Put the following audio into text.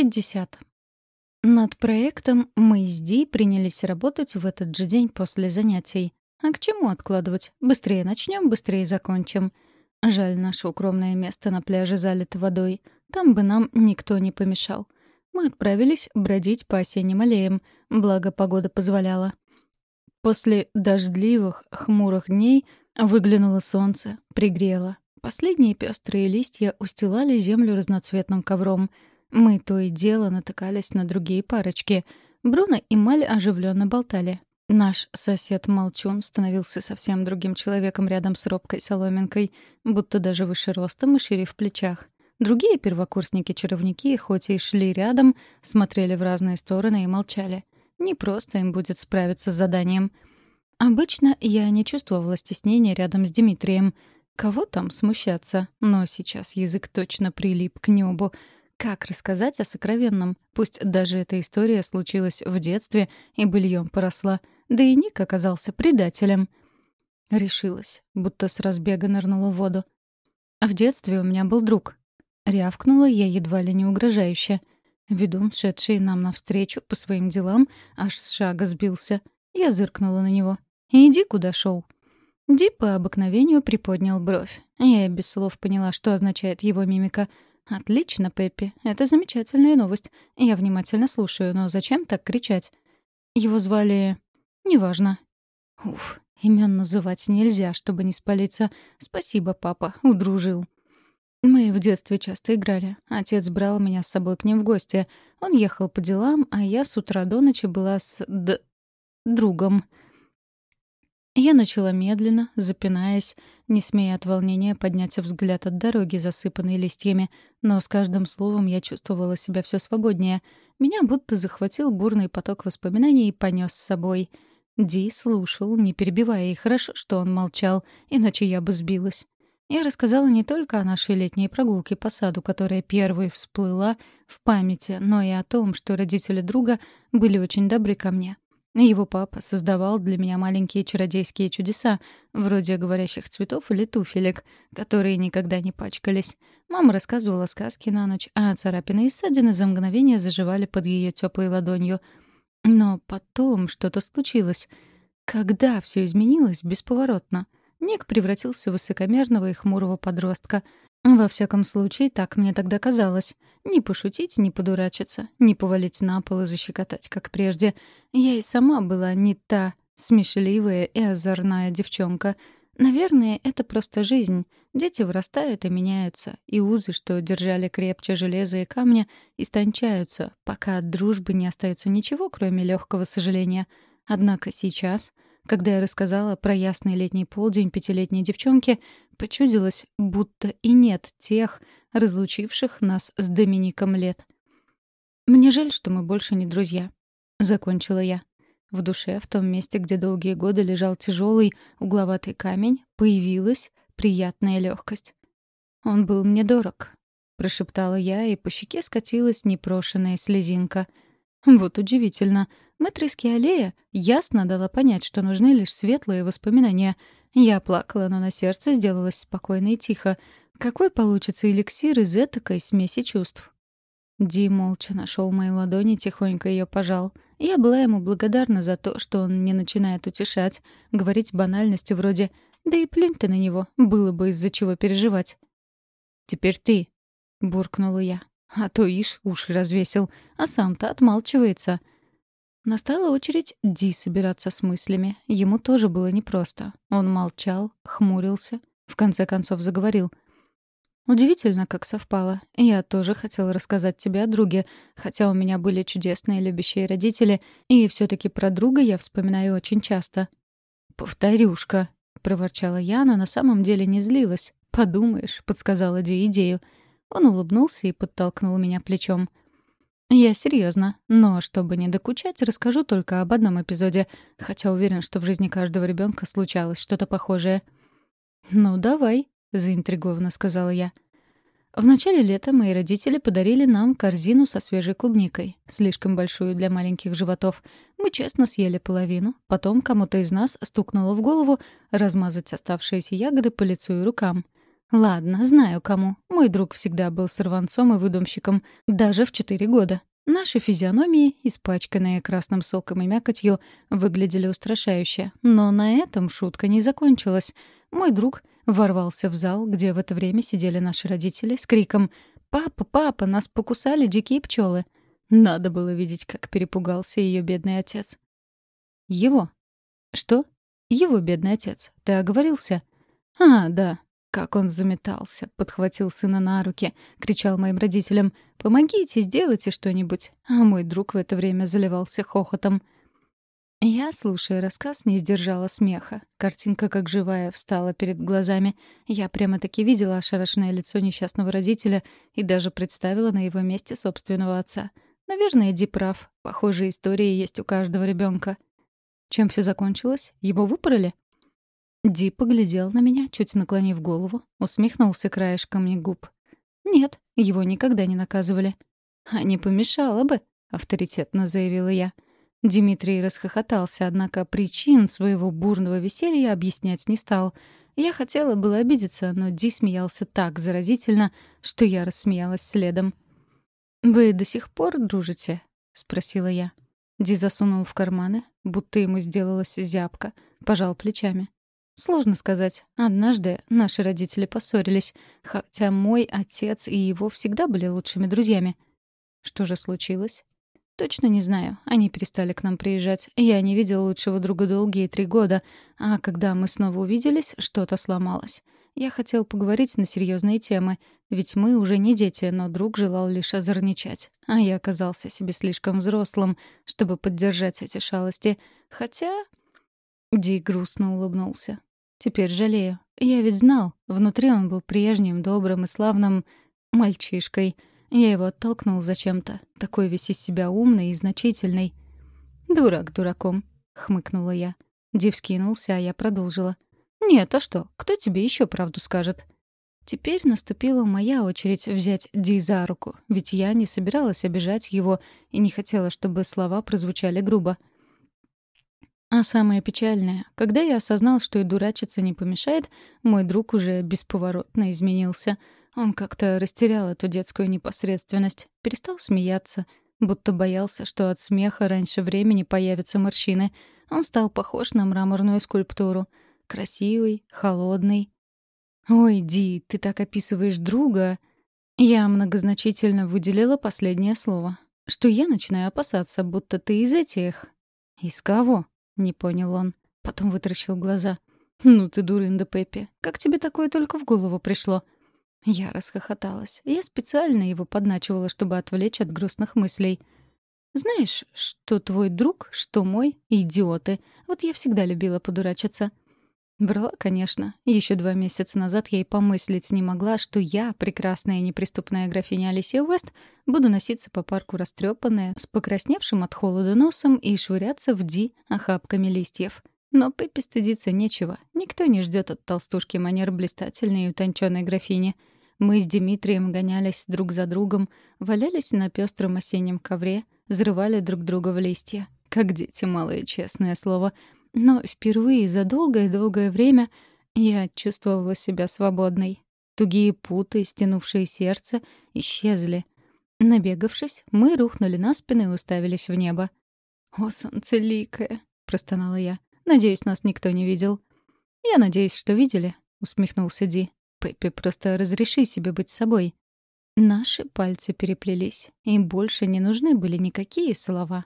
50. Над проектом мы с Ди принялись работать в этот же день после занятий. А к чему откладывать? Быстрее начнем, быстрее закончим. Жаль, наше укромное место на пляже залито водой. Там бы нам никто не помешал. Мы отправились бродить по осенним аллеям, благо погода позволяла. После дождливых, хмурых дней выглянуло солнце, пригрело. Последние пестрые листья устилали землю разноцветным ковром — мы то и дело натыкались на другие парочки. Бруно и Маль оживленно болтали. Наш сосед Молчун становился совсем другим человеком рядом с робкой соломинкой, будто даже выше ростом и шире в плечах. Другие первокурсники-чаровники, хоть и шли рядом, смотрели в разные стороны и молчали. Не просто им будет справиться с заданием. Обычно я не чувствовала стеснения рядом с Дмитрием. Кого там смущаться? Но сейчас язык точно прилип к небу. Как рассказать о сокровенном? Пусть даже эта история случилась в детстве и быльем поросла. Да и Ник оказался предателем. Решилась, будто с разбега нырнула в воду. В детстве у меня был друг. Рявкнула я едва ли не угрожающе. Ведун, шедший нам навстречу по своим делам, аж с шага сбился. Я зыркнула на него. «Иди, куда шел. Ди по обыкновению приподнял бровь. Я без слов поняла, что означает его мимика — «Отлично, Пеппи. Это замечательная новость. Я внимательно слушаю, но зачем так кричать?» Его звали... Неважно. Уф, имен называть нельзя, чтобы не спалиться. Спасибо, папа, удружил. Мы в детстве часто играли. Отец брал меня с собой к ним в гости. Он ехал по делам, а я с утра до ночи была с... д... другом. Я начала медленно, запинаясь, не смея от волнения поднять взгляд от дороги, засыпанной листьями, но с каждым словом я чувствовала себя все свободнее. Меня будто захватил бурный поток воспоминаний и понес с собой. Ди слушал, не перебивая, и хорошо, что он молчал, иначе я бы сбилась. Я рассказала не только о нашей летней прогулке по саду, которая первой всплыла в памяти, но и о том, что родители друга были очень добры ко мне. Его папа создавал для меня маленькие чародейские чудеса, вроде говорящих цветов или туфелек, которые никогда не пачкались. Мама рассказывала сказки на ночь, а царапины и ссадины за мгновение заживали под ее теплой ладонью. Но потом что-то случилось. Когда все изменилось бесповоротно. Ник превратился в высокомерного и хмурого подростка. Во всяком случае, так мне тогда казалось. Не пошутить, не подурачиться, не повалить на пол и защекотать, как прежде. Я и сама была не та смешливая и озорная девчонка. Наверное, это просто жизнь. Дети вырастают и меняются, и узы, что держали крепче железа и камня, истончаются, пока от дружбы не остается ничего, кроме легкого сожаления. Однако сейчас когда я рассказала про ясный летний полдень пятилетней девчонки, почудилось, будто и нет тех, разлучивших нас с Домиником лет. «Мне жаль, что мы больше не друзья», — закончила я. В душе, в том месте, где долгие годы лежал тяжелый угловатый камень, появилась приятная легкость. «Он был мне дорог», — прошептала я, и по щеке скатилась непрошенная слезинка. Вот удивительно. Мэтрийские аллея ясно дала понять, что нужны лишь светлые воспоминания. Я плакала, но на сердце сделалось спокойно и тихо. Какой получится эликсир из этакой смеси чувств? Ди молча нашел мои ладони, тихонько ее пожал. Я была ему благодарна за то, что он не начинает утешать, говорить банальности вроде «Да и плюнь ты на него, было бы из-за чего переживать». «Теперь ты», — буркнула я. А то ишь уши развесил, а сам-то отмалчивается. Настала очередь Ди собираться с мыслями. Ему тоже было непросто. Он молчал, хмурился, в конце концов заговорил. «Удивительно, как совпало. Я тоже хотела рассказать тебе о друге, хотя у меня были чудесные любящие родители, и все таки про друга я вспоминаю очень часто». «Повторюшка», — проворчала я, но на самом деле не злилась. «Подумаешь», — подсказала Ди идею. Он улыбнулся и подтолкнул меня плечом. Я серьезно, но чтобы не докучать, расскажу только об одном эпизоде, хотя уверен, что в жизни каждого ребенка случалось что-то похожее. «Ну, давай», — заинтригованно сказала я. В начале лета мои родители подарили нам корзину со свежей клубникой, слишком большую для маленьких животов. Мы честно съели половину, потом кому-то из нас стукнуло в голову размазать оставшиеся ягоды по лицу и рукам. Ладно, знаю кому. Мой друг всегда был сорванцом и выдумщиком, даже в четыре года. Наши физиономии, испачканные красным соком и мякотью, выглядели устрашающе. Но на этом шутка не закончилась. Мой друг ворвался в зал, где в это время сидели наши родители, с криком «Папа, папа, нас покусали дикие пчелы!» Надо было видеть, как перепугался ее бедный отец. «Его?» «Что?» «Его бедный отец. Ты оговорился?» «А, да. Как он заметался, подхватил сына на руки, кричал моим родителям «Помогите, сделайте что-нибудь!» А мой друг в это время заливался хохотом. Я, слушая рассказ, не сдержала смеха. Картинка, как живая, встала перед глазами. Я прямо-таки видела ошарашенное лицо несчастного родителя и даже представила на его месте собственного отца. Наверное, Ди прав. Похожие истории есть у каждого ребенка. Чем все закончилось? Его выпороли? Ди поглядел на меня, чуть наклонив голову, усмехнулся краешками губ. «Нет, его никогда не наказывали». «А не помешало бы», — авторитетно заявила я. Дмитрий расхохотался, однако причин своего бурного веселья объяснять не стал. Я хотела было обидеться, но Ди смеялся так заразительно, что я рассмеялась следом. «Вы до сих пор дружите?» — спросила я. Ди засунул в карманы, будто ему сделалась зябка, пожал плечами. Сложно сказать. Однажды наши родители поссорились, хотя мой отец и его всегда были лучшими друзьями. Что же случилось? Точно не знаю. Они перестали к нам приезжать. Я не видел лучшего друга долгие три года, а когда мы снова увиделись, что-то сломалось. Я хотел поговорить на серьезные темы, ведь мы уже не дети, но друг желал лишь озорничать. А я оказался себе слишком взрослым, чтобы поддержать эти шалости. Хотя... Ди грустно улыбнулся. Теперь жалею. Я ведь знал, внутри он был прежним, добрым и славным мальчишкой. Я его оттолкнул зачем-то, такой весь из себя умный и значительный. «Дурак дураком», — хмыкнула я. Див скинулся, а я продолжила. «Нет, а что? Кто тебе еще правду скажет?» Теперь наступила моя очередь взять Ди за руку, ведь я не собиралась обижать его и не хотела, чтобы слова прозвучали грубо. А самое печальное, когда я осознал, что и дурачиться не помешает, мой друг уже бесповоротно изменился. Он как-то растерял эту детскую непосредственность, перестал смеяться, будто боялся, что от смеха раньше времени появятся морщины. Он стал похож на мраморную скульптуру. Красивый, холодный. «Ой, Ди, ты так описываешь друга!» Я многозначительно выделила последнее слово. Что я начинаю опасаться, будто ты из этих... «Из кого?» Не понял он. Потом вытаращил глаза. «Ну ты дурында, Пеппи. Как тебе такое только в голову пришло?» Я расхохоталась. Я специально его подначивала, чтобы отвлечь от грустных мыслей. «Знаешь, что твой друг, что мой — идиоты. Вот я всегда любила подурачиться». Брала, конечно. Еще два месяца назад я и помыслить не могла, что я, прекрасная и неприступная графиня Алисия Уэст, буду носиться по парку растрепанная, с покрасневшим от холода носом и швыряться в Ди охапками листьев. Но Пеппи стыдиться нечего. Никто не ждет от толстушки манер блистательной и утонченной графини. Мы с Дмитрием гонялись друг за другом, валялись на пестром осеннем ковре, взрывали друг друга в листья. Как дети малые, честное слово — но впервые за долгое-долгое время я чувствовала себя свободной. Тугие путы, стянувшие сердце, исчезли. Набегавшись, мы рухнули на спины и уставились в небо. «О, солнцеликое!» — простонала я. «Надеюсь, нас никто не видел». «Я надеюсь, что видели», — усмехнулся Ди. «Пеппи, просто разреши себе быть собой». Наши пальцы переплелись, и больше не нужны были никакие слова.